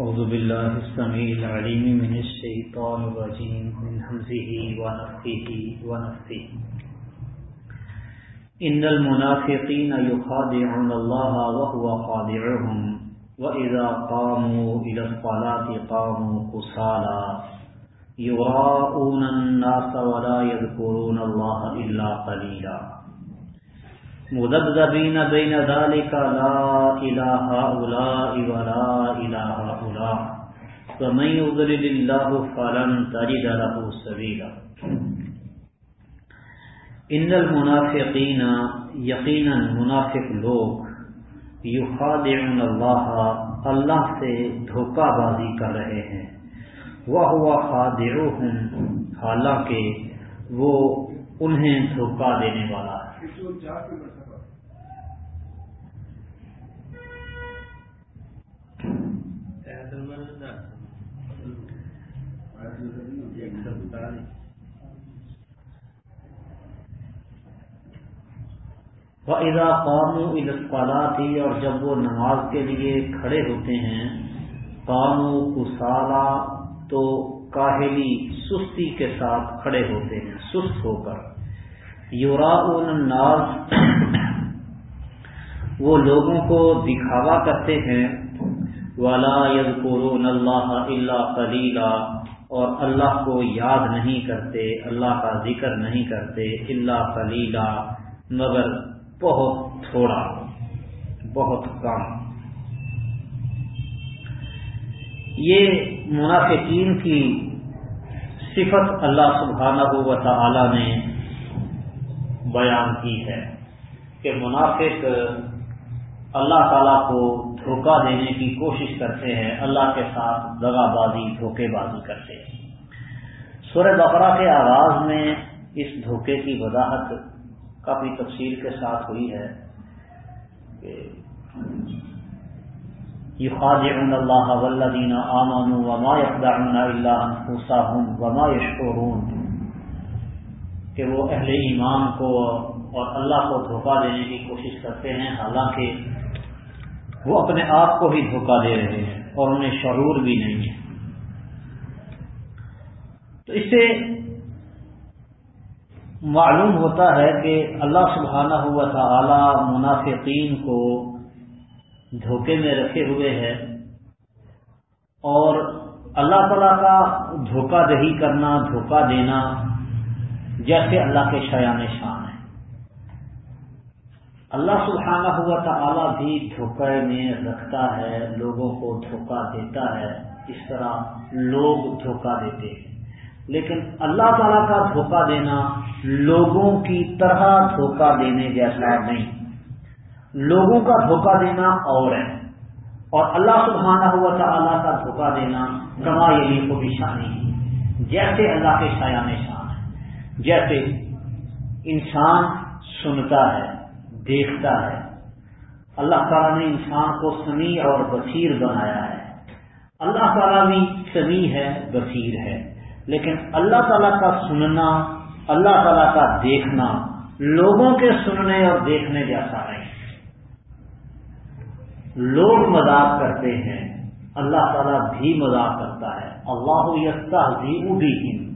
أعوذ بالله السميع العليم من الشيطان الرجيم، من همزه ونفخه ونفثه إن المنافقين يخادعون الله وهو خادعهم، وإذا قاموا إلى الصلاة قاموا قصالا يراءون الناس ولا يذكرون الله إلا قليلا. مذبذبين بين ذلك لا إله هؤلاء ولا إله هؤلاء فمن يضلل الله فلن تجد له سبيلا ان المنافقین یقینا منافق لوگ یخادعون اللہ اللہ سے دھوکہ بازی کر رہے ہیں. وہ ہوا خادعوہم، حالانکہ وہ انہیں دھوکہ دینے والا ہے۔ اذا قامو الاسپالا تھی اور جب وہ نماز کے لیے کھڑے ہوتے ہیں قامو کسالا تو کاہلی سستی کے ساتھ کھڑے ہوتے ہیں، سست ہو کر۔ یورا الناس، وہ لوگوں کو دکھاوا کرتے ہیں۔ والا یذکرون اللہ اللہ کلیلہ اور اللہ کو یاد نہیں کرتے، اللہ کا ذکر نہیں کرتے اللہ کلیلہ مگر بہت تھوڑا، بہت کم۔ یہ منافقین کی صفت اللہ سبحانہ و تعالی نے بیان کی ہے کہ منافق اللہ تعالی کو دھوکہ دینے کی کوشش کرتے ہیں، اللہ کے ساتھ دگا بازی دھوکے بازی کرتے ہیں۔ سورہ بقرہ کے آغاز میں اس دھوکے کی وضاحت کافی تفصیل کے ساتھ ہوئی ہے کہ یخادعون اللہ والذین آمنوا وما یخدعون الا انفسهم وما یشعرون، کہ وہ اہل ایمان کو اور اللہ کو دھوکہ دینے کی کوشش کرتے ہیں، حالانکہ وہ اپنے آپ کو ہی دھوکہ دے رہے ہیں اور انہیں شعور بھی نہیں ہے۔ تو اس سے معلوم ہوتا ہے کہ اللہ سبحانہ ہوا تعالی منافقین کو دھوکے میں رکھے ہوئے ہے اور اللہ تعالیٰ کا دھوکہ دہی کرنا، دھوکہ دینا جیسے اللہ کے شایان شان ہے اللہ سبحانہ ہوا تعالی بھی دھوکے میں رکھتا ہے، لوگوں کو دھوکہ دیتا ہے، اس طرح لوگ دھوکہ دیتے ہیں۔ لیکن اللہ تعالیٰ کا دھوکہ دینا لوگوں کی طرح دھوکہ دینے جیسا نہیں۔ لوگوں کا دھوکہ دینا اور ہے۔ اور اللہ سبحانہ ہوا تعالیٰ کا دھوکہ دینا کما یہ کو بھی شانی جیسے اللہ کے شایان شان ہے۔ جیسے انسان سنتا ہے، دیکھتا ہے۔ اللہ تعالیٰ نے انسان کو سمیع اور بصیر بنایا ہے۔ اللہ تعالیٰ بھی سمیع ہے، بصیر ہے۔ لیکن اللہ تعالیٰ کا سننا، اللہ تعالیٰ کا دیکھنا لوگوں کے سننے اور دیکھنے جیسا نہیں۔ لوگ مذاق کرتے ہیں، اللہ تعالیٰ بھی مذاق کرتا ہے۔ اللہ یستا بھی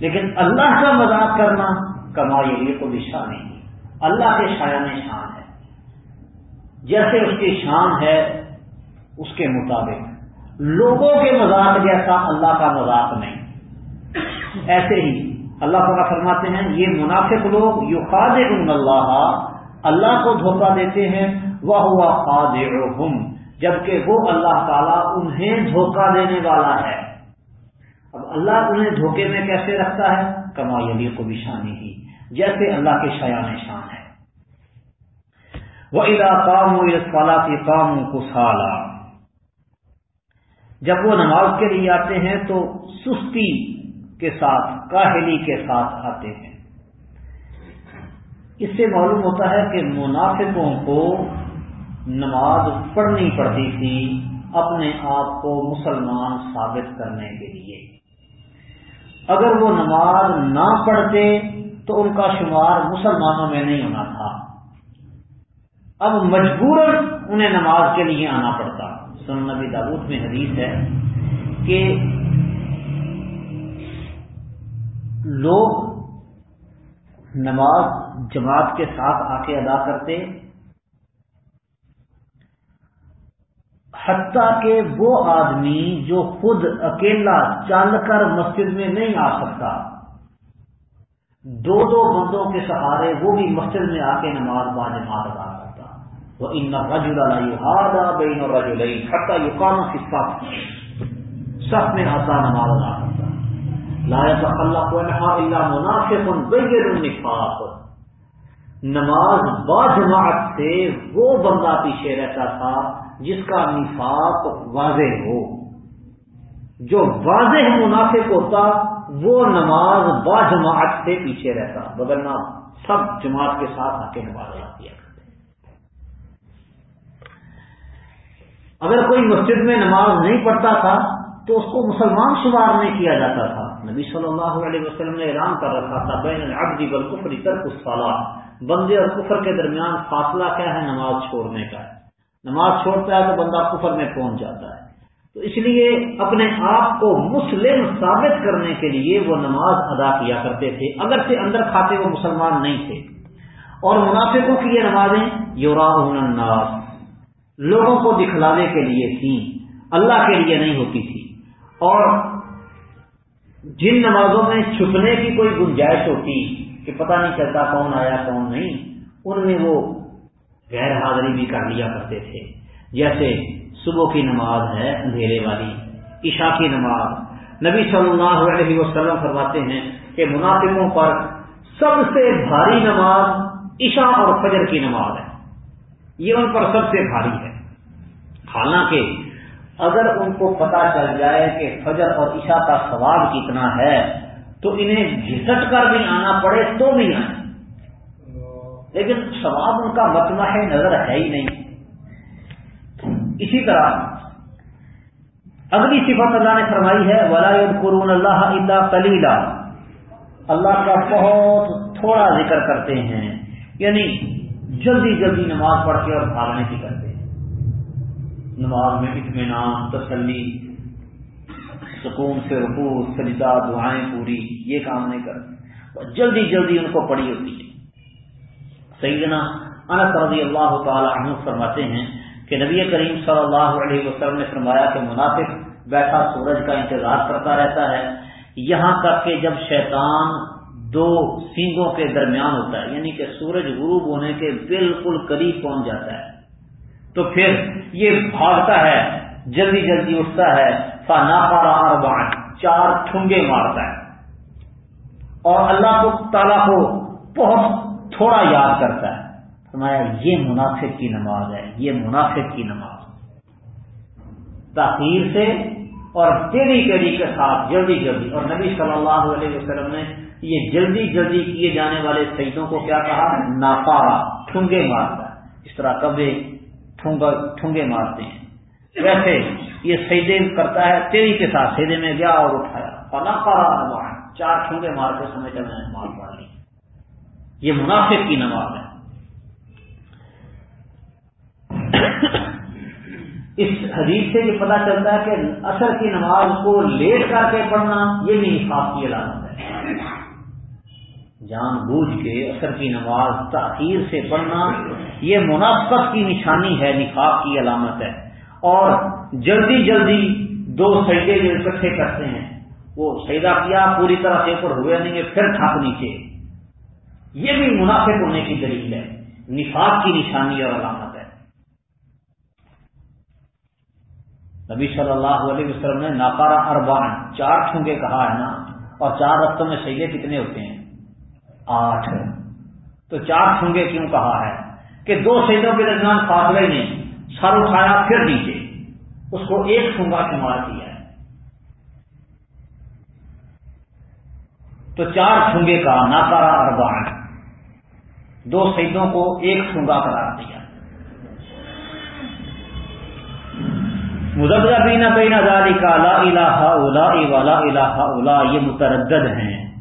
لیکن اللہ کا مذاق کرنا کمائی یہ تو بھی شان نہیں۔ اللہ کے شایان شان ہے۔ جیسے اس کی شان ہے، اس کے مطابق۔ لوگوں کے مذاق جیسا اللہ کا مذاق نہیں۔ ایسے ہی اللہ تعالیٰ فرماتے ہیں، یہ منافق لوگ یو خاد اللہ اللہ کو دھوکہ دیتے ہیں وہ ہوا خاد جبکہ وہ اللہ تعالیٰ انہیں دھوکہ دینے والا ہے۔ اب اللہ انہیں دھوکے میں کیسے رکھتا ہے؟ کما علی کو بھی شانی ہی جیسے اللہ کے شایان شان ہے۔ وہ کام والا کے کام کو سالا جب وہ نماز کے لیے آتے ہیں تو سستی کے ساتھ، کاہلی کے ساتھ آتے ہیں۔ اس سے معلوم ہوتا ہے کہ منافقوں کو نماز پڑھنی پڑتی تھی اپنے آپ کو مسلمان ثابت کرنے کے لیے۔ اگر وہ نماز نہ پڑھتے تو ان کا شمار مسلمانوں میں نہیں ہونا تھا۔ اب مجبور انہیں نماز کے لیے آنا پڑتا۔ سن نبی دابوت میں حدیث ہے کہ لوگ نماز جماعت کے ساتھ آ کے ادا کرتے، حتیٰ کہ وہ آدمی جو خود اکیلا چل کر مسجد میں نہیں آ سکتا، دو دو بندوں کے سہارے وہ بھی مسجد میں آ کے نماز با جماعت ادا کرتا۔ وہ ان رجول بین اور حتیٰ یقام کی سب میں آتا نماز ادا کرتا لا منافق بغیر النفاق. نماز با جماعت سے وہ بندہ پیچھے رہتا تھا جس کا نفاق واضح ہو۔ جو واضح منافق ہوتا، وہ نماز با جماعت سے پیچھے رہتا بدلنا سب جماعت کے ساتھ آ کے نماز ادا کیا کرتے۔ اگر کوئی مسجد میں نماز نہیں پڑھتا تھا تو اس کو مسلمان شمار نہیں کیا جاتا تھا۔ نبی صلی اللہ علیہ وسلم نے اعلان کر رکھا تھا، بین العبد بالکفر ترک الصلاح بندے اور کفر کے درمیان فاصلہ کیا ہے نماز چھوڑنے کا۔ نماز چھوڑتا ہے تو بندہ کفر میں پہنچ جاتا ہے۔ تو اس لیے اپنے آپ کو مسلم ثابت کرنے کے لیے وہ نماز ادا کیا کرتے تھے اگر سے اندر کھاتے وہ مسلمان نہیں تھے۔ اور منافقوں کی یہ نمازیں یورا الناس، لوگوں کو دکھلانے کے لیے تھیں۔ اللہ کے لیے نہیں ہوتی تھی۔ اور جن نمازوں میں چھپنے کی کوئی گنجائش ہوتی کہ پتہ نہیں چلتا کون آیا کون نہیں، ان میں وہ غیر حاضری بھی کر لیا کرتے تھے۔ جیسے صبح کی نماز ہے، اندھیرے والی، عشاء کی نماز۔ نبی صلی اللہ علیہ وسلم فرماتے ہیں کہ منافقوں پر سب سے بھاری نماز عشاء اور فجر کی نماز ہے۔ یہ ان پر سب سے بھاری ہے۔ حالانکہ اگر ان کو پتا چل جائے کہ فجر اور عشاء کا ثواب کتنا ہے، تو انہیں گھسٹ کر بھی آنا پڑے تو بھی آئیں لیکن ثواب ان کا متمح نظر ہے ہی نہیں۔ اسی طرح اگلی صفت اللہ نے فرمائی ہے، ولا قرون اللہ اللہ کلیلہ اللہ کا بہت تھوڑا ذکر کرتے ہیں یعنی جلدی جلدی نماز پڑھ کے اور بھاگنے کی کرتے نماز میں اطمینان، تسلی، سکون سے رکوع، سجدہ، دعائیں پوری، یہ کام نہیں کرتے۔ جلدی جلدی ان کو پڑی ہوتی ہے۔ سیدنا انس رضی اللہ تعالی عنہ فرماتے ہیں کہ نبی کریم صلی اللہ علیہ وسلم نے فرمایا کہ منافق بیٹھا سورج کا انتظار کرتا رہتا ہے۔ یہاں تک کہ جب شیطان دو سینگوں کے درمیان ہوتا ہے یعنی کہ سورج غروب ہونے کے بالکل قریب پہنچ جاتا ہے۔ تو پھر یہ بھاگتا ہے، جلدی جلدی اٹھتا ہے اربان چار ٹھنگے مارتا ہے۔ اور اللہ کو تعالیٰ کو بہت تھوڑا یاد کرتا ہے۔ فرمایا، یہ منافق کی نماز ہے، یہ منافق کی نماز۔ تاخیر سے اور تیری تیری کے ساتھ جلدی جلدی۔ اور نبی صلی اللہ علیہ وسلم نے یہ جلدی جلدی کیے جانے والے سعیدوں کو کیا کہا؟ ناپارا ٹھنگے مارتا ہے۔ اس طرح کبھی ٹھونگے مارتے ہیں۔ ویسے یہ سیدے کرتا ہے، تیری کے ساتھ سیدے میں گیا اور اٹھایا۔ فنا پارا چار ٹھونگے مار کے سمجھتا میں نے نماز پڑھ لی۔ یہ منافق کی نماز ہے۔ اس حدیث سے یہ پتا چلتا ہے کہ اثر کی نماز کو لیٹ کر کے پڑھنا یہ بھی نفاق کی علامت ہے۔ جان بوجھ کے اثر کی نماز تاخیر سے پڑھنا، یہ مناسبت کی نشانی ہے، نفاق کی علامت ہے۔ اور جلدی جلدی دو سجدے جو اکٹھے کرتے ہیں، وہ سیدا کیا، پوری طرح سے اوپر ہوئے نہیں پھر تھک نیچے۔ یہ بھی منافق ہونے کی دلیل ہے۔ نفاق کی نشانی اور علامت ہے۔ نبی صلی اللہ علیہ وسلم نے ناکارا اربان چار ٹھونگے کہا ہے نا، اور چار رفتوں میں سیدے کتنے ہوتے ہیں؟ آٹھ۔ تو چار ٹھونگے کیوں کہا ہے کہ دو سیدوں کے درمیان فاصلے نے سر اٹھایا پھر نیچے۔ اس کو ایک ٹھونگا شمار کیا ہے۔ تو چار ٹھونگے کا ناکارا اربان دو سیدوں کو ایک ٹھونگا قرار دیا۔ مزبرہ بینا بینا داری کا لا الہ اولا والا الہ اولا یہ متردد ہیں۔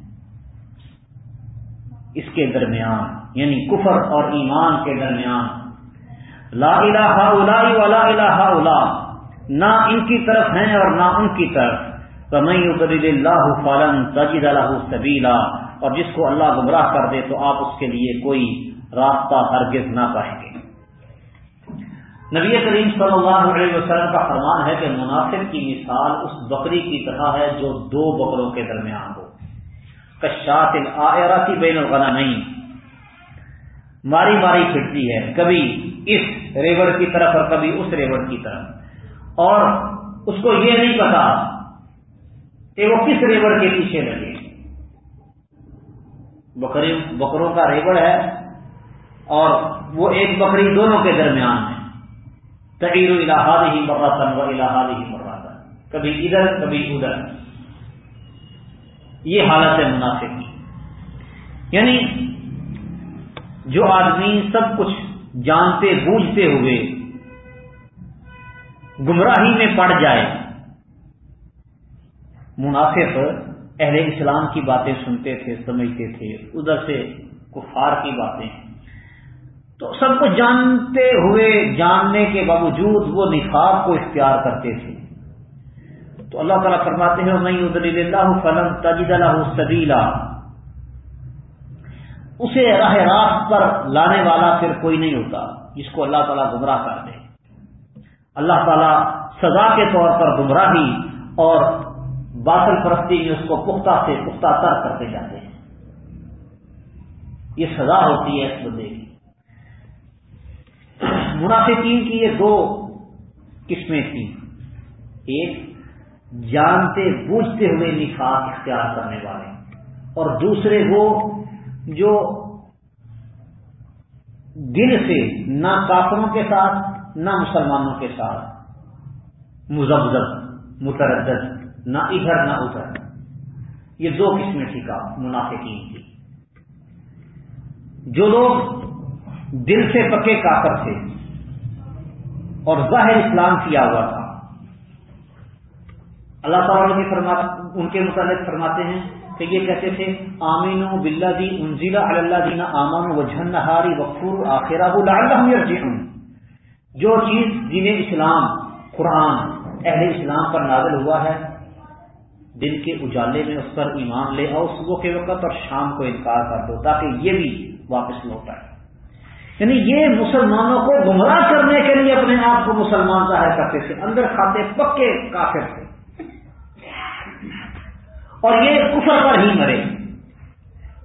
اس کے درمیان یعنی کفر اور ایمان کے درمیان۔ لا الہ الا ولا الہ الا، نہ ان کی طرف ہیں اور نہ ان کی طرف۔ اللہ فالن تجید اللہ سبیلا، اور جس کو اللہ گمراہ کر دے تو آپ اس کے لیے کوئی راستہ ہرگز نہ پائیں گے۔ نبی کریم صلی اللہ علیہ وسلم کا فرمان ہے کہ منافق کی مثال اس بکری کی طرح ہے جو دو بکروں کے درمیان ہو کشات آراتی بین الغنا نہیں ماری ماری پھرتی ہے، کبھی اس ریوڑ کی طرف اور کبھی اس ریوڑ کی طرف۔ اور اس کو یہ نہیں پتا کہ وہ کس ریوڑ کے پیچھے لگے۔ بکری بکروں کا ریوڑ ہے اور وہ ایک بکری دونوں کے درمیان ہے۔ تغیر الہاد ہی مراتن و الہاد ہی مراتن کبھی ادھر کبھی ادھر۔ یہ حالت ہے منافق کی۔ یعنی جو آدمی سب کچھ جانتے، بوجھتے ہوئے گمراہی میں پڑ جائے، منافق اہل اسلام کی باتیں سنتے تھے، سمجھتے تھے، ادھر سے کفار کی باتیں۔ تو سب کو جانتے ہوئے، جاننے کے باوجود وہ نفاق کو اختیار کرتے تھے۔ تو اللہ تعالیٰ فرماتے ہیں نہیں ادلی اللہ فلم تجد اللہ سبیلا اسے راہ راست پر لانے والا پھر کوئی نہیں ہوتا، جس کو اللہ تعالیٰ گمراہ کر دے۔ اللہ تعالیٰ سزا کے طور پر گمراہی اور باطل پرستی میں اس کو پختہ سے پختہ تر کرتے جاتے ہیں۔ یہ سزا ہوتی ہے اس بندے کی۔ منافقین کی یہ دو قسمیں تھیں۔ ایک جانتے بوجھتے ہوئے نفاق اختیار کرنے والے اور دوسرے وہ جو دل سے نہ کافروں کے ساتھ، نہ مسلمانوں کے ساتھ مزبزب متردد، نہ ادھر نہ ادھر۔ یہ دو قسمیں تھی کا منافقین کی۔ جو لوگ دل سے پکے کافر تھے اور ظاہر اسلام کیا ہوا تھا اللہ تعالیٰ نے ان کے متعلق فرماتے ہیں کہ یہ کہتے تھے آمین و بلّہ دی انزیلا اللہ دینا آمن و جھن ہاری وقفور آخرا جو چیز جنہیں اسلام، قرآن، اہل اسلام پر نازل ہوا ہے دن کے اجالے میں اس پر ایمان لے آؤ، صبح کے وقت اور شام کو انکار کر دو، تاکہ یہ بھی واپس لوٹ آئے۔ یعنی یہ مسلمانوں کو گمراہ کرنے کے لیے اپنے آپ کو مسلمان ظاہر کرتے تھے، اندر کھاتے پکے کافر تھے۔ اور یہ کفر پر ہی مرے۔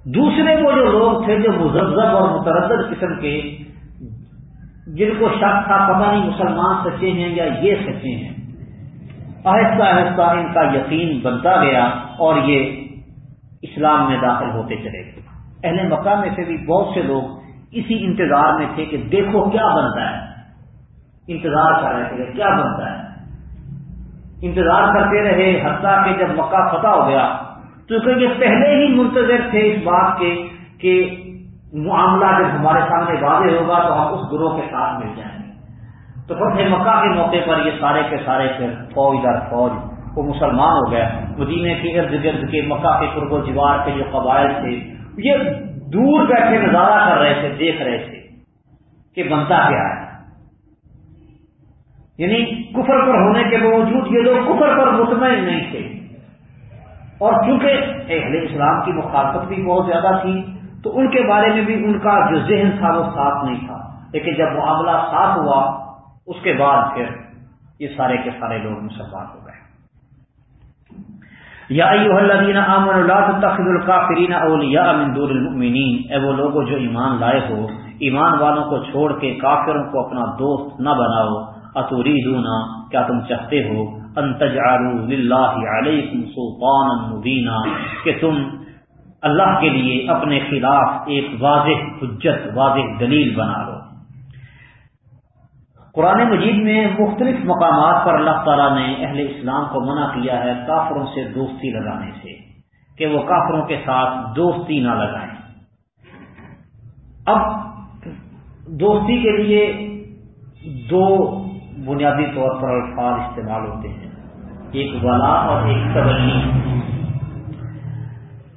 دوسرے وہ جو لوگ تھے جو مذہب اور متردد قسم کے، جن کو شک تھا، پتہ نہیں مسلمان سچے ہیں یا یہ سچے ہیں۔ آہستہ آہستہ ان کا یقین بنتا گیا اور یہ اسلام میں داخل ہوتے چلے گئے۔ اہل مکہ میں سے بھی بہت سے لوگ اسی انتظار میں تھے کہ دیکھو کیا بنتا ہے۔ انتظار کر رہے تھے کیا بنتا ہے۔ انتظار کرتے رہے، حتیٰ کہ جب مکہ فتح ہو گیا کیونکہ یہ پہلے ہی منتظر تھے اس بات کے کہ معاملہ جب ہمارے سامنے واضح ہوگا تو ہم اس گروہ کے ساتھ مل جائیں گے۔ تو فتح مکہ کے موقع پر یہ سارے کے سارے پھر فوج در فوج وہ مسلمان ہو گیا مدینے کے ارد گرد کے مکہ کے قرب و جوار کے جو قبائل تھے، یہ دور بیٹھے نظارہ کر رہے تھے، دیکھ رہے تھے کہ بنتا کیا ہے۔ یعنی کفر پر ہونے کے باوجود یہ لوگ کفر پر مطمئن نہیں تھے۔ اور چونکہ اہل اسلام کی مخالفت بھی بہت زیادہ تھی، تو ان کے بارے میں بھی ان کا جو ذہن تھا وہ صاف نہیں تھا۔ لیکن جب معاملہ صاف ہوا، اس کے بعد پھر یہ سارے کے سارے لوگ مسلمان ہو گئے۔ یا ایوہ الذین آمنوا لا تتخذوا الکافرین اولیاء من دون المؤمنین۔ اے وہ لوگوں جو ایمان لائے ہو، ایمان والوں کو چھوڑ کے کافروں کو اپنا دوست نہ بناؤ۔ اتوریدونا کیا تم چاہتے ہو ان للہ علیکم سلطانا مبینا، کہ تم اللہ کے لیے اپنے خلاف ایک واضح حجت، واضح دلیل بنا لو۔ قرآن مجید میں مختلف مقامات پر اللہ تعالیٰ نے اہل اسلام کو منع کیا ہے کافروں سے دوستی لگانے سے، کہ وہ کافروں کے ساتھ دوستی نہ لگائیں۔ اب دوستی کے لیے دو بنیادی طور پر الفاظ استعمال ہوتے ہیں۔ ایک ولا اور ایک تبلی۔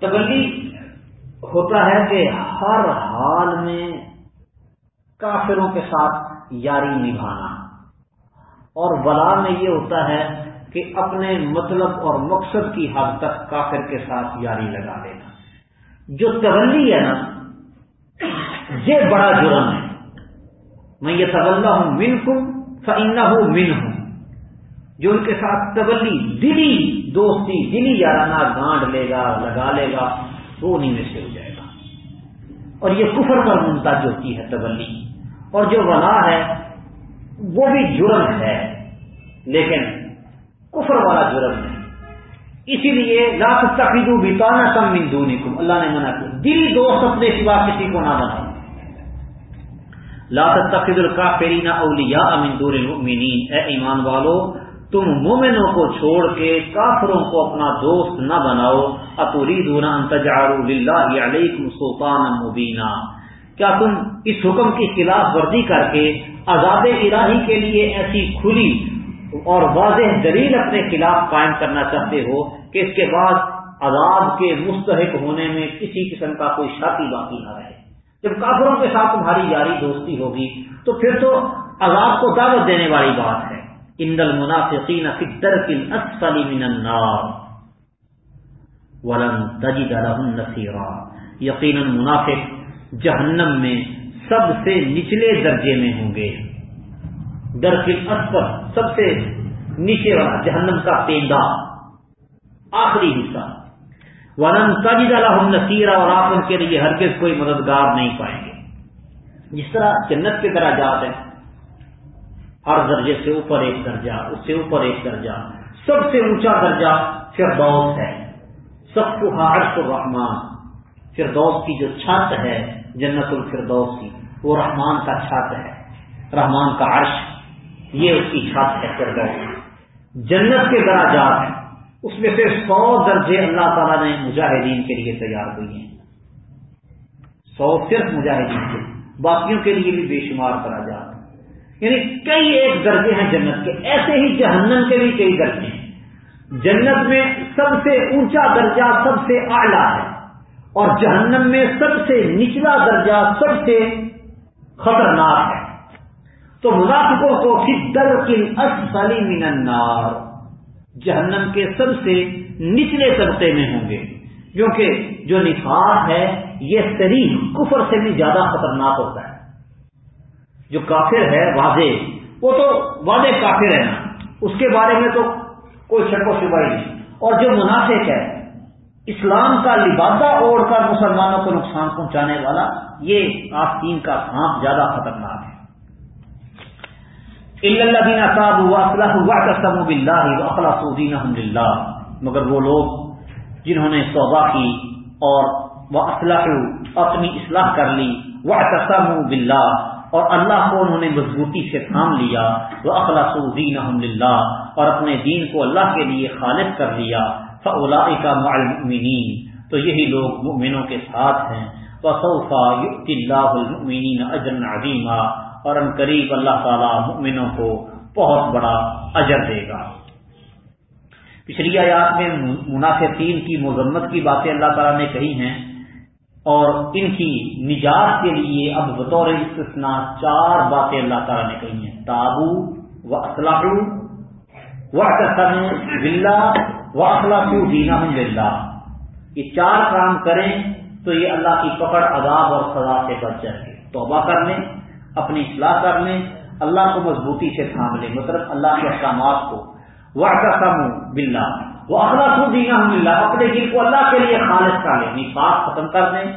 تبلی ہوتا ہے کہ ہر حال میں کافروں کے ساتھ یاری نبھانا۔ اور ولا میں یہ ہوتا ہے کہ اپنے مطلب اور مقصد کی حد تک کافر کے ساتھ یاری لگا دینا۔ جو تولی ہے نا، یہ بڑا جرم ہے۔ میں یہ طلّہ ہوں من ہوں فن ہوں من ہوں جو ان کے ساتھ تبلی، دلی دوستی، دلی یارانہ گانڈ لے گا، لگا لے گا، وہ انہیں میں سے ہو جائے گا۔ اور یہ کفر پر منتج ہوتی ہے تبلی۔ اور جو ولا ہے، وہ بھی جرم ہے۔ لیکن کفر والا جرم ہے۔ اسی لیے لاکھ تقید بتانا کم مندونی کو اللہ نے منع کیا۔ دلی دوست اپنے سوا کسی کو نہ بناؤ لا تقید الکافرین اولیاء من دون المؤمنین۔ اے ایمان والو، تم مومنوں کو چھوڑ کے کافروں کو اپنا دوست نہ بناؤ۔ اتوری دونا علیکم سلطان مبینہ کیا تم اس حکم کی خلاف ورزی کر کے آزاد الہی کے لیے ایسی کھلی اور واضح دلیل اپنے خلاف قائم کرنا چاہتے ہو کہ اس کے بعد عذاب کے مستحق ہونے میں کسی قسم کا کوئی شاطی باقی نہ رہے؟ جب کافروں کے ساتھ تمہاری یاری دوستی ہوگی، تو پھر تو عذاب کو دعوت دینے والی بات ہے۔ ان المنافقین فی الدرک الاسفل من النار ولن تجد لهم نصيرا۔ یقینا منافق جہنم میں سب سے نچلے درجے میں ہوں گے۔ درک الاسفل سب سے نیچے والا جہنم کا پیندا آخری حصہ۔ ولن تجد لهم نصيرا اور آپ ان کے لیے ہرگز کوئی مددگار نہیں پائیں گے۔ جس طرح جنت کے درجات ہیں، ہر درجے سے اوپر ایک درجہ، اس سے اوپر ایک درجہ، سب سے اونچا درجہ فردوس ہے۔ سب کو عرش الرحمان فردوس کی جو چھت ہے، جنت الفردوس کی، وہ رحمان کا چھت ہے۔ رحمان کا عرش، یہ اس کی چھت ہے فردوس۔ جنت کے دراجات ہیں۔ اس میں سے سو درجے اللہ تعالیٰ نے مجاہدین کے لیے تیار ہوئی ہیں۔ سو صرف مجاہدین کے باقیوں کے لیے بھی بے شمار دراجات یعنی کئی ایک درجے ہیں جنت کے، ایسے ہی جہنم کے بھی کئی درجے ہیں۔ جنت میں سب سے اونچا درجہ سب سے اعلیٰ ہے، اور جہنم میں سب سے نچلا درجہ سب سے خطرناک ہے۔ تو منافقوں کو در اسفلی من النار۔ جہنم کے سب سے نچلے طبقے میں ہوں گے۔ کیونکہ جو نفاق ہے، یہ شریف کفر سے بھی زیادہ خطرناک ہوتا ہے۔ جو کافر ہے، واضح۔ وہ تو واضح کافر ہے نا۔ اس کے بارے میں تو کوئی شک و شبہ نہیں۔ اور جو منافق ہے، اسلام کا لبادہ اوڑھ کر مسلمانوں کو نقصان پہنچانے والا، یہ آستین کا سانپ زیادہ خطرناک ہے۔ اللہ دینا صاحب ہوا اصلاح ہوا قسم بلّہ مگر وہ لوگ جنہوں نے توبہ کی اور وہ اسلح اپنی اصلاح کر لی وہ قسم اور اللہ کو انہوں نے مضبوطی سے تھام لیا وہ اخلاص الدین الحمد اور اپنے دین کو اللہ کے لیے خالص کر لیا۔ فلا کا معلومین تو یہی لوگ مؤمنوں کے ساتھ ہیں۔ وصوفا اللہ المؤمنین اجر عظیمہ اور ان قریب اللہ تعالیٰ مؤمنوں کو بہت بڑا اجر دے گا۔ پچھلی آیات میں منافقین کی مذمت کی باتیں اللہ تعالیٰ نے کہی ہیں اور ان کی نجات کے لیے اب بطور استثناء چار باتیں اللہ تعالیٰ نے کہی ہیں۔ تابو و اخلاق و اخلاق دینا بلّہ یہ چار کام کریں تو یہ اللہ کی پکڑ، عذاب اور سزا سے بچ جائیں گے۔ توبہ کر لیں۔ اپنی اصلاح کر لیں اللہ کو مضبوطی سے تھام لیں مطلب اللہ کے احکامات کو۔ وہ بلّہ وہ اخلاق دینا اللہ اپنے دل کو اللہ کے لیے خالص کر لیں یعنی نفاق ختم کر دیں،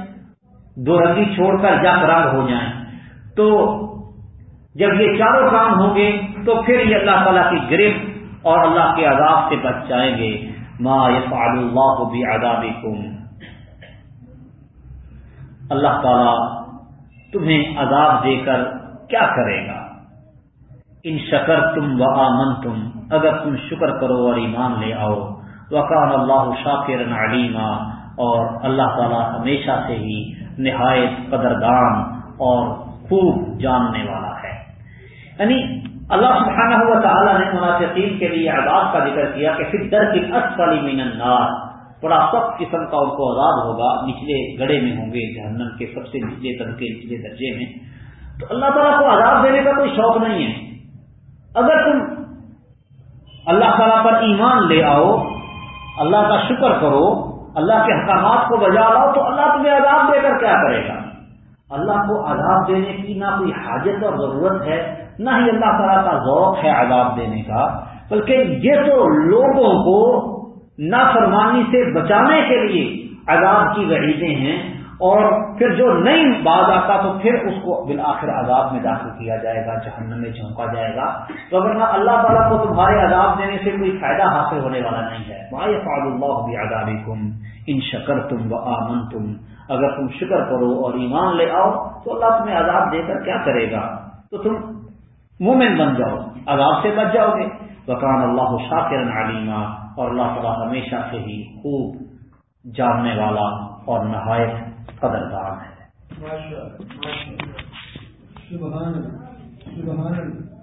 دو رنگی چھوڑ کر جب رنگ ہو جائیں۔ تو جب یہ چاروں کام ہوں گے، تو پھر یہ اللہ تعالیٰ کی گرفت اور اللہ کے عذاب سے بچ جائیں گے۔ ما یفعل اللہ بھی اللہ تعالیٰ تمہیں عذاب دے کر کیا کرے گا؟ ان شکر تم و آمن تم اگر تم شکر کرو اور ایمان لے آؤ وقان اللہ شاکر علیما، اور اللہ تعالیٰ ہمیشہ سے ہی نہایت قدردان اور خوب جاننے والا ہے۔ یعنی اللہ سبحانہ ہوا تعالیٰ نے منافقین کے لیے عذاب کا ذکر کیا کہ پھر در کی اصلی مین النار۔ بڑا سخت قسم کا ان کو آزاد ہوگا، نچلے گڑے میں ہوں گے، جہنم کے سب سے نچلے طبقے نچلے درجے میں۔ تو اللہ تعالیٰ کو عذاب دینے کا کوئی شوق نہیں ہے۔ اگر تم اللہ تعالیٰ پر ایمان لے آؤ، اللہ کا شکر کرو، اللہ کے حکامات کو بجا لاؤ، تو اللہ تمہیں عذاب دے کر کیا کرے گا؟ اللہ کو عذاب دینے کی نہ کوئی حاجت اور ضرورت ہے، نہ ہی اللہ تعالیٰ کا ذوق ہے عذاب دینے کا، بلکہ یہ تو لوگوں کو نافرمانی سے بچانے کے لیے عذاب کی وعیدیں ہیں اور پھر جو نئی باز آتا تو پھر اس کو بالآخر عذاب میں داخل کیا جائے گا، جہنم میں جھونکا جائے گا۔ تو اگر نہ اللہ تعالیٰ کو تمہارے عذاب دینے سے کوئی فائدہ حاصل ہونے والا نہیں ہے مائع فعال اللہ بھی آزادی کم ان شکر تم و آمن تم اگر تم شکر کرو اور ایمان لے آؤ تو اللہ تمہیں عذاب دے کر کیا کرے گا؟ تو تم مومن بن جاؤ، عذاب سے بچ جاؤ گے۔ وکان اللہ شاکر علیمہ اور اللہ تعالیٰ ہمیشہ سے ہی خوب جاننے والا اور نہایت قدردان ہے۔